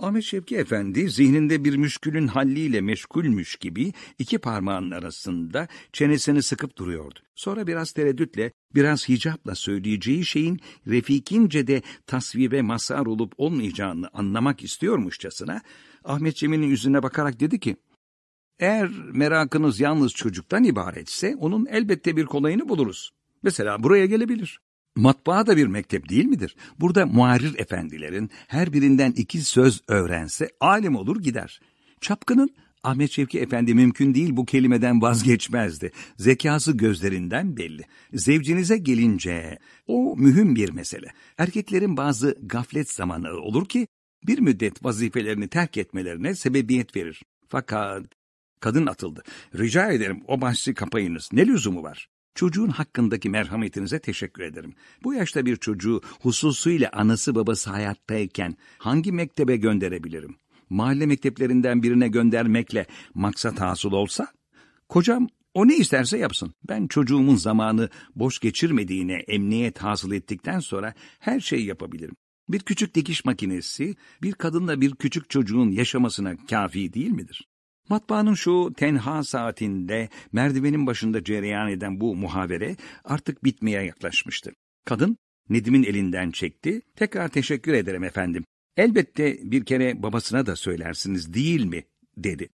Ahmet Şevki Efendi zihninde bir müşkülün halliyle meşgulmüş gibi iki parmağının arasında çenesini sıkıp duruyordu. Sonra biraz tereddütle, biraz hicapla söyleyeceği şeyin Refik'ince de tasvibe masar olup olmayacağını anlamak istiyormuşçasına Ahmet Cemil'in yüzüne bakarak dedi ki, eğer merakınız yalnız çocuktan ibaretse onun elbette bir kolayını buluruz. Mesela buraya gelebilir. Matbaa da bir mektep değil midir? Burada muharrir efendilerin her birinden iki söz öğrense alim olur gider. Çapkının Ahmet Şevki Efendi mümkün değil bu kelimeden vazgeçmezdi. Zekası gözlerinden belli. Zevcinize gelince o mühim bir mesele. Erkeklerin bazı gaflet zamanı olur ki bir müddet vazifelerini terk etmelerine sebebiyet verir. Fakat kadın atıldı. Rica ederim o bahsi kapayınız. Ne lüzumu var? Çocuğun hakkındaki merhametinize teşekkür ederim. Bu yaşta bir çocuğu hususuyla anası babası hayattayken hangi mektebe gönderebilirim? Mahalle mekteplerinden birine göndermekle maksat hasıl olsa? Kocam o ne isterse yapsın. Ben çocuğumun zamanı boş geçirmediğine emniyet hasıl ettikten sonra her şeyi yapabilirim. Bir küçük dikiş makinesi bir kadınla bir küçük çocuğun yaşamasına kafi değil midir? Matbaanın şu tenha saatinde merdivenin başında cereyan eden bu muhavere artık bitmeye yaklaşmıştı. Kadın Nedim'in elinden çekti. Tekrar teşekkür ederim efendim. Elbette bir kere babasına da söylersiniz değil mi? dedi.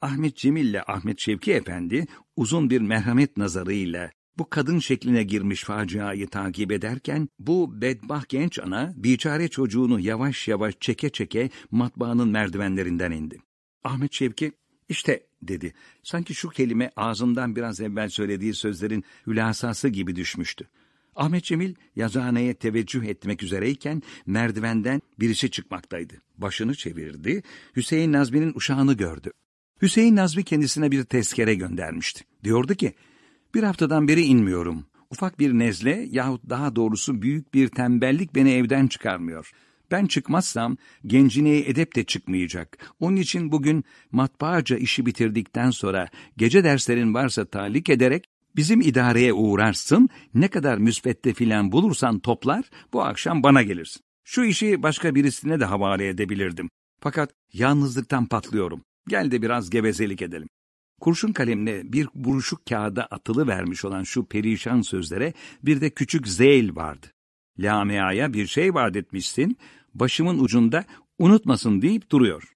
Ahmet Cemil ile Ahmet Şevki Efendi uzun bir merhamet nazarıyla bu kadın şekline girmiş faciayı takip ederken bu bedbah genç ana biçare çocuğunu yavaş yavaş çeke çeke matbaanın merdivenlerinden indi. Ahmet Şevki işte dedi. Sanki şu kelime ağzından biraz evvel söylediği sözlerin hülasası gibi düşmüştü. Ahmet Cemil yazıhaneye teveccüh etmek üzereyken merdivenden birisi çıkmaktaydı. Başını çevirdi, Hüseyin Nazmi'nin uşağını gördü. Hüseyin Nazmi kendisine bir tezkere göndermişti. Diyordu ki, bir haftadan beri inmiyorum. Ufak bir nezle yahut daha doğrusu büyük bir tembellik beni evden çıkarmıyor. Ben çıkmazsam gencineye edep de çıkmayacak. Onun için bugün matbaaca işi bitirdikten sonra gece derslerin varsa talik ederek bizim idareye uğrarsın, ne kadar müsvedde filan bulursan toplar, bu akşam bana gelirsin. Şu işi başka birisine de havale edebilirdim. Fakat yalnızlıktan patlıyorum. Gel de biraz gevezelik edelim. Kurşun kalemle bir buruşuk kağıda atılı vermiş olan şu perişan sözlere bir de küçük zeyl vardı. Lamea'ya bir şey vaat etmişsin, başımın ucunda unutmasın deyip duruyor.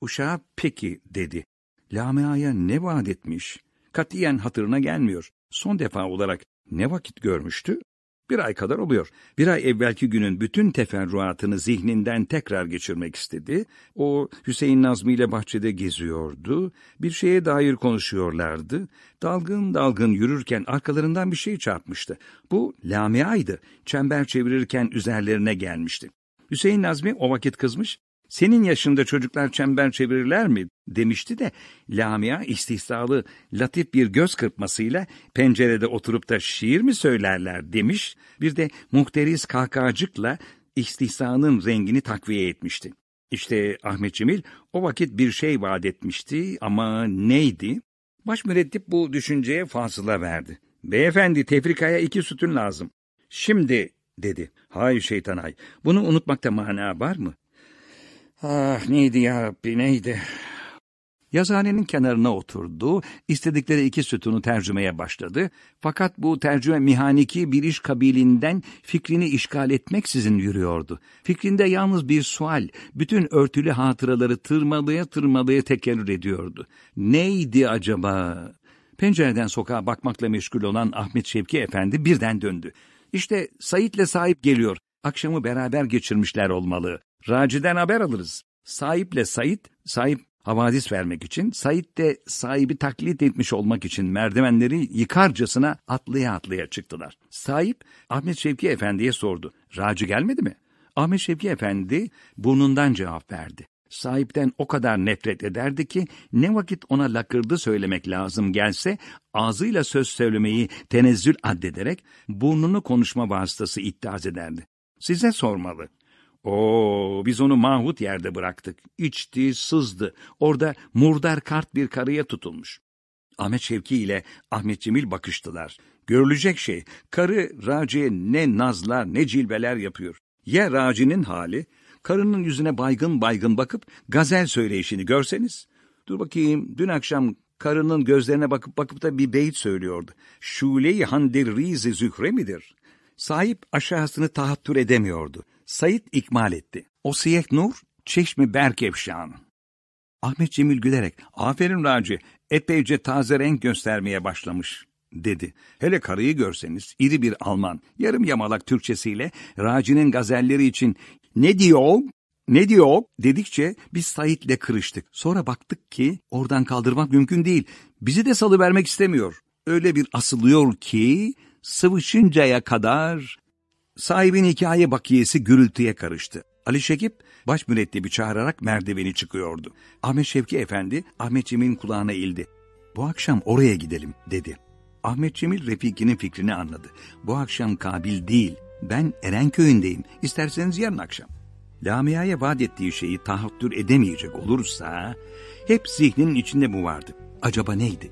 Uşağa peki dedi. Lamea'ya ne vaat etmiş? Katiyen hatırına gelmiyor. Son defa olarak ne vakit görmüştü? Bir ay kadar oluyor. Bir ay evvelki günün bütün teferruatını zihninden tekrar geçirmek istedi. O Hüseyin Nazmi ile bahçede geziyordu. Bir şeye dair konuşuyorlardı. Dalgın dalgın yürürken arkalarından bir şey çarpmıştı. Bu Lamia'ydı. Çember çevirirken üzerlerine gelmişti. Hüseyin Nazmi o vakit kızmış. Senin yaşında çocuklar çember çevirirler mi? demişti de Lamia istihsalı latif bir göz kırpmasıyla pencerede oturup da şiir mi söylerler demiş. Bir de muhteriz kahkahacıkla istihsanın rengini takviye etmişti. İşte Ahmet Cemil o vakit bir şey vaat etmişti ama neydi? Baş mürettip bu düşünceye fasıla verdi. Beyefendi tefrikaya iki sütün lazım. Şimdi dedi. Hay şeytan hay. Bunu unutmakta mana var mı? Ah neydi ya Rabbi neydi? Yazıhanenin kenarına oturdu, istedikleri iki sütunu tercümeye başladı. Fakat bu tercüme mihaniki bir iş kabilinden fikrini işgal etmeksizin yürüyordu. Fikrinde yalnız bir sual, bütün örtülü hatıraları tırmalaya tırmalaya tekerrür ediyordu. Neydi acaba? Pencereden sokağa bakmakla meşgul olan Ahmet Şevki Efendi birden döndü. İşte Sait'le sahip geliyor. Akşamı beraber geçirmişler olmalı. Raci'den haber alırız. Sahiple Sait, sahip havadis vermek için, Sait de sahibi taklit etmiş olmak için merdivenleri yıkarcasına atlaya atlaya çıktılar. Sahip, Ahmet Şevki Efendi'ye sordu. Raci gelmedi mi? Ahmet Şevki Efendi burnundan cevap verdi. Sahipten o kadar nefret ederdi ki ne vakit ona lakırdı söylemek lazım gelse ağzıyla söz söylemeyi tenezzül addederek burnunu konuşma vasıtası iddiaz ederdi. Size sormalı. Oo, biz onu mahut yerde bıraktık. İçti, sızdı. Orada murdar kart bir karıya tutulmuş. Ahmet Şevki ile Ahmet Cemil bakıştılar. Görülecek şey, karı Raci'ye ne nazlar ne cilveler yapıyor. Ya Raci'nin hali, Karının yüzüne baygın baygın bakıp gazel söyleyişini görseniz. Dur bakayım dün akşam karının gözlerine bakıp bakıp da bir beyit söylüyordu. Şule-i handir rizi zühre midir? Sahip aşağısını tahattür edemiyordu. Sayit ikmal etti. O siyeh nur, çeşmi berkefşan. Ahmet Cemil gülerek, aferin Raci, epeyce taze renk göstermeye başlamış, dedi. Hele karıyı görseniz, iri bir Alman, yarım yamalak Türkçesiyle, Raci'nin gazelleri için ne diyor, ne diyor dedikçe biz Sait'le kırıştık. Sonra baktık ki oradan kaldırmak mümkün değil. Bizi de salıvermek istemiyor. Öyle bir asılıyor ki sıvışıncaya kadar sahibin hikaye bakiyesi gürültüye karıştı. Ali Şekip baş mürettebi çağırarak merdiveni çıkıyordu. Ahmet Şevki Efendi Ahmet Cemil'in kulağına eğildi. Bu akşam oraya gidelim dedi. Ahmet Cemil Refiki'nin fikrini anladı. Bu akşam kabil değil. Ben Erenköy'ündeyim. İsterseniz yarın akşam. Lamia'ya vaat ettiği şeyi tahattür edemeyecek olursa hep zihninin içinde bu vardı. Acaba neydi?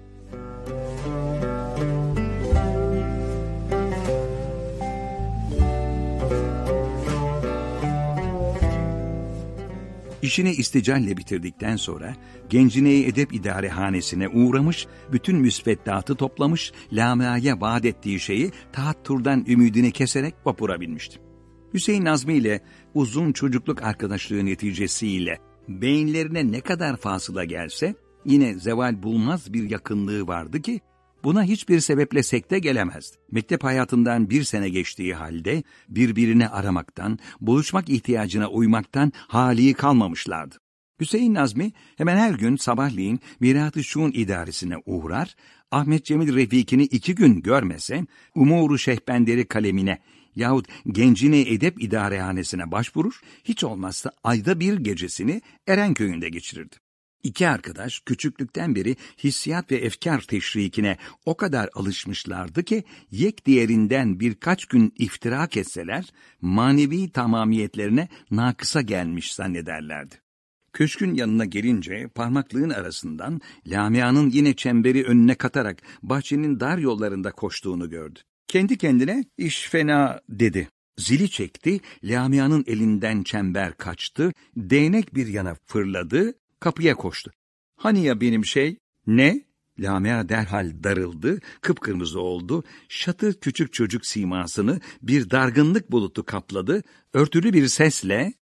İşini isticalle bitirdikten sonra Gencine'yi Edep İdarehanesine uğramış, bütün müsveddatı toplamış, Lamia'ya vaat ettiği şeyi tahatturdan ümidini keserek vapura binmişti. Hüseyin Nazmi ile uzun çocukluk arkadaşlığı neticesiyle beyinlerine ne kadar fasıla gelse yine zeval bulmaz bir yakınlığı vardı ki buna hiçbir sebeple sekte gelemezdi. Mektep hayatından bir sene geçtiği halde birbirini aramaktan, buluşmak ihtiyacına uymaktan hali kalmamışlardı. Hüseyin Nazmi hemen her gün sabahleyin Mirat-ı Şun idaresine uğrar, Ahmet Cemil Refiki'ni iki gün görmese, Umuru Şehbenderi kalemine yahut Gencine Edep İdarehanesine başvurur, hiç olmazsa ayda bir gecesini Erenköy'ünde geçirirdi. İki arkadaş küçüklükten beri hissiyat ve efkar teşrikine o kadar alışmışlardı ki yek diğerinden birkaç gün iftirak etseler manevi tamamiyetlerine nakısa gelmiş zannederlerdi. Köşkün yanına gelince parmaklığın arasından Lamia'nın yine çemberi önüne katarak bahçenin dar yollarında koştuğunu gördü. Kendi kendine iş fena dedi. Zili çekti, Lamia'nın elinden çember kaçtı, değnek bir yana fırladı, kapıya koştu. Hani ya benim şey? Ne? Lamia derhal darıldı, kıpkırmızı oldu, şatı küçük çocuk simasını bir dargınlık bulutu kapladı, örtülü bir sesle,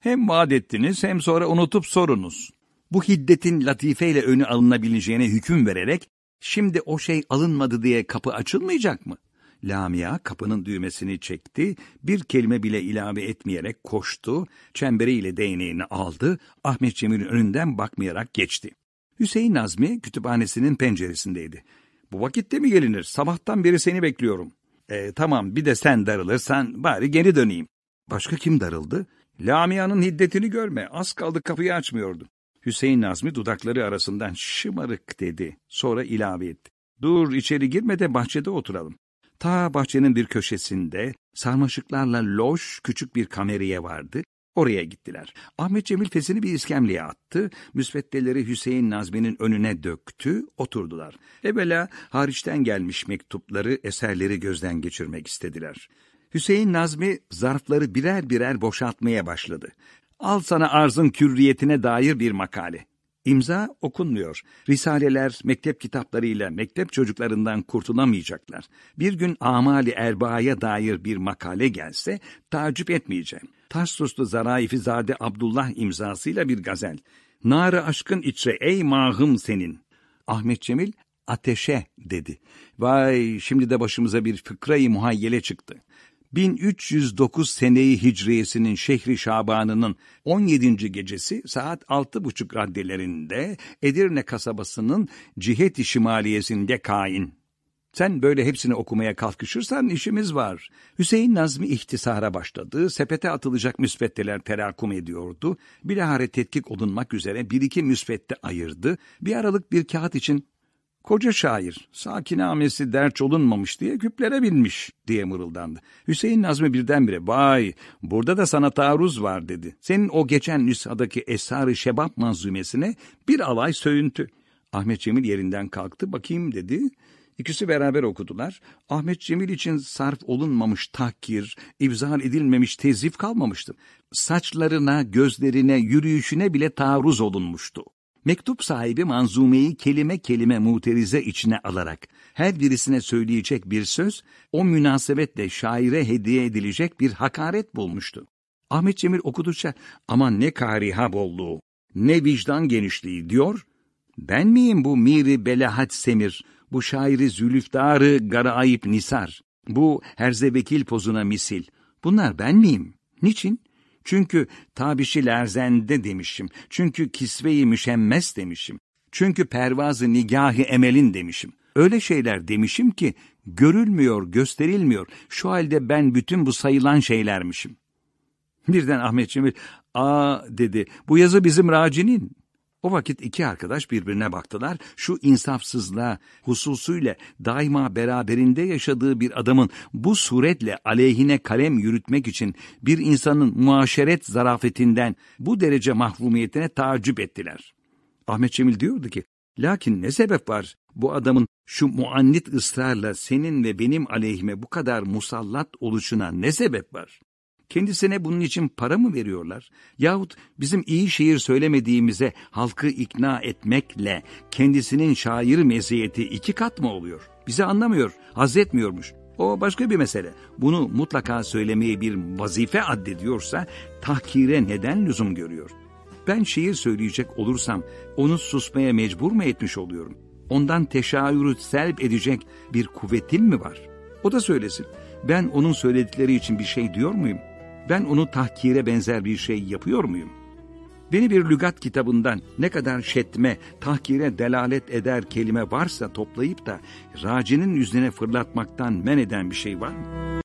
hem vaat ettiniz hem sonra unutup sorunuz. Bu hiddetin latifeyle önü alınabileceğine hüküm vererek, şimdi o şey alınmadı diye kapı açılmayacak mı? Lamia kapının düğmesini çekti, bir kelime bile ilave etmeyerek koştu, çemberiyle değneğini aldı, Ahmet Cemil'in önünden bakmayarak geçti. Hüseyin Nazmi kütüphanesinin penceresindeydi. Bu vakitte mi gelinir? Sabahtan beri seni bekliyorum. E, tamam bir de sen darılırsan bari geri döneyim. Başka kim darıldı? Lamia'nın hiddetini görme. Az kaldı kapıyı açmıyordu. Hüseyin Nazmi dudakları arasından şımarık dedi. Sonra ilave etti. Dur içeri girme de bahçede oturalım. Ta bahçenin bir köşesinde sarmaşıklarla loş küçük bir kameriye vardı. Oraya gittiler. Ahmet Cemil fesini bir iskemleye attı, müsveddeleri Hüseyin Nazmi'nin önüne döktü, oturdular. Evvela hariçten gelmiş mektupları, eserleri gözden geçirmek istediler. Hüseyin Nazmi zarfları birer birer boşaltmaya başladı. Al sana arzın kürriyetine dair bir makale. İmza okunmuyor. Risaleler, mektep kitaplarıyla mektep çocuklarından kurtulamayacaklar. Bir gün amali erbaya dair bir makale gelse tacip etmeyeceğim. Tarsuslu Zaraifi Zade Abdullah imzasıyla bir gazel. Narı aşkın içre ey mahım senin. Ahmet Cemil ateşe dedi. Vay şimdi de başımıza bir fıkrayı muhayyele çıktı. 1309 seneyi hicriyesinin şehri Şabanı'nın 17. gecesi saat 6.30 raddelerinde Edirne kasabasının cihet-i şimaliyesinde kain. Sen böyle hepsini okumaya kalkışırsan işimiz var. Hüseyin Nazmi ihtisara başladı, sepete atılacak müsveddeler terakum ediyordu. Bilahare tetkik olunmak üzere bir iki müsvedde ayırdı. Bir aralık bir kağıt için Koca şair, sakinamesi derç olunmamış diye küplere binmiş diye mırıldandı. Hüseyin Nazmi birdenbire, vay burada da sana taarruz var dedi. Senin o geçen nüshadaki Esar-ı Şebap manzumesine bir alay söğüntü. Ahmet Cemil yerinden kalktı, bakayım dedi. İkisi beraber okudular. Ahmet Cemil için sarf olunmamış tahkir, ibzal edilmemiş tezif kalmamıştı. Saçlarına, gözlerine, yürüyüşüne bile taarruz olunmuştu. Mektup sahibi manzumeyi kelime kelime muterize içine alarak her birisine söyleyecek bir söz, o münasebetle şaire hediye edilecek bir hakaret bulmuştu. Ahmet Cemil okudukça aman ne kariha bolluğu, ne vicdan genişliği diyor. Ben miyim bu miri belahat semir, bu şairi zülüftarı garaayip nisar, bu herzevekil pozuna misil. Bunlar ben miyim? Niçin? Çünkü tabişi lerzende demişim. Çünkü kisveyi müşemmes demişim. Çünkü pervazı nigahı emelin demişim. Öyle şeyler demişim ki görülmüyor, gösterilmiyor. Şu halde ben bütün bu sayılan şeylermişim. Birden Ahmet Cemil, ''Aa'' dedi, ''bu yazı bizim racinin.'' O vakit iki arkadaş birbirine baktılar. Şu insafsızlığa hususuyla daima beraberinde yaşadığı bir adamın bu suretle aleyhine kalem yürütmek için bir insanın muaşeret zarafetinden bu derece mahrumiyetine tacip ettiler. Ahmet Cemil diyordu ki, lakin ne sebep var bu adamın şu muannit ısrarla senin ve benim aleyhime bu kadar musallat oluşuna ne sebep var? Kendisine bunun için para mı veriyorlar? Yahut bizim iyi şiir söylemediğimize halkı ikna etmekle kendisinin şair meziyeti iki kat mı oluyor? Bizi anlamıyor, haz etmiyormuş. O başka bir mesele. Bunu mutlaka söylemeyi bir vazife addediyorsa tahkire neden lüzum görüyor? Ben şiir söyleyecek olursam onu susmaya mecbur mu etmiş oluyorum? Ondan teşaürü selp edecek bir kuvvetim mi var? O da söylesin. Ben onun söyledikleri için bir şey diyor muyum? Ben onu tahkire benzer bir şey yapıyor muyum? Beni bir lügat kitabından ne kadar şetme, tahkire delalet eder kelime varsa toplayıp da racinin yüzüne fırlatmaktan men eden bir şey var mı?